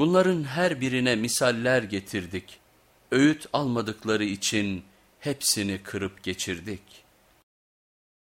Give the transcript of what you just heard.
Bunların her birine misaller getirdik. Öğüt almadıkları için hepsini kırıp geçirdik.''